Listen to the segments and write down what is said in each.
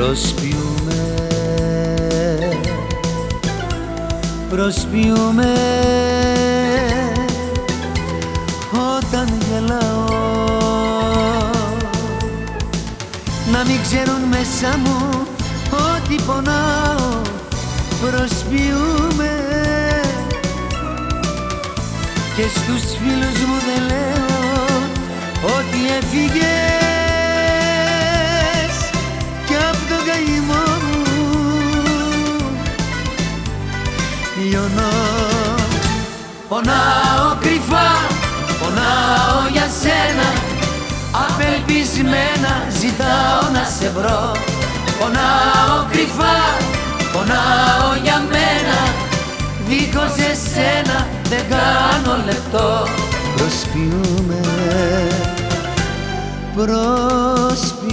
Προσποιούμε. Προσποιούμε. Όταν γελάω Να μην ξέρουν μέσα μου Ότι πονάω. Προσποιούμε. Και στους φίλους μου δεν λέω Ότι έφυγες Πονάω κρυφά, πονάω για σένα. Απελπισμένα ζητάω να σε βρω. Πονάω κρυφά, πονάω για μένα. Δίχως εσένα δεν κάνω λεπτό. Προσποιούμε, προσποιούμε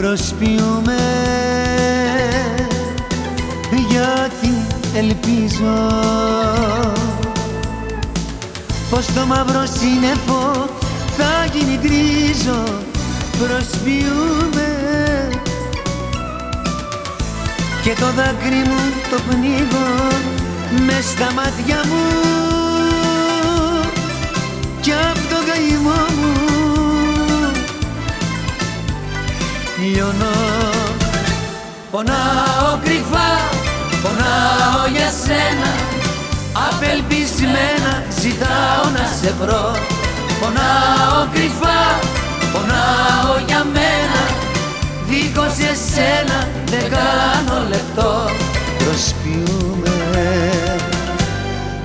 Προσποιούμε. Γιατί ελπίζω Πως το μαύρο σύννεφο θα γίνει γκρίζο. Προσποιούμε. Και το δάκρυ μου το πνίγω μες στα μάτια μου λιώνω Πονάω κρυφά, πονάω για σένα. Απελπισμένα ζητάω να σε βρω. Πονάω κρυφά, πονάω για μένα. Δίχως εσένα δεν κάνω λεπτό. Προσποιούμε,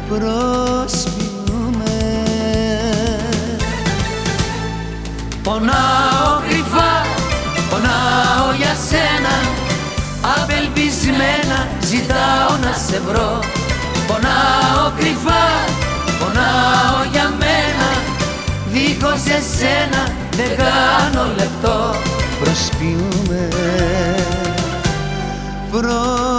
προσποιούμε. Πονάω ζητάω να σε βρω. Πονάω κρυφά, πονάω για μένα. Δίχως εσένα δεν κάνω λεπτό. Προσποιούμε, προσποιούμε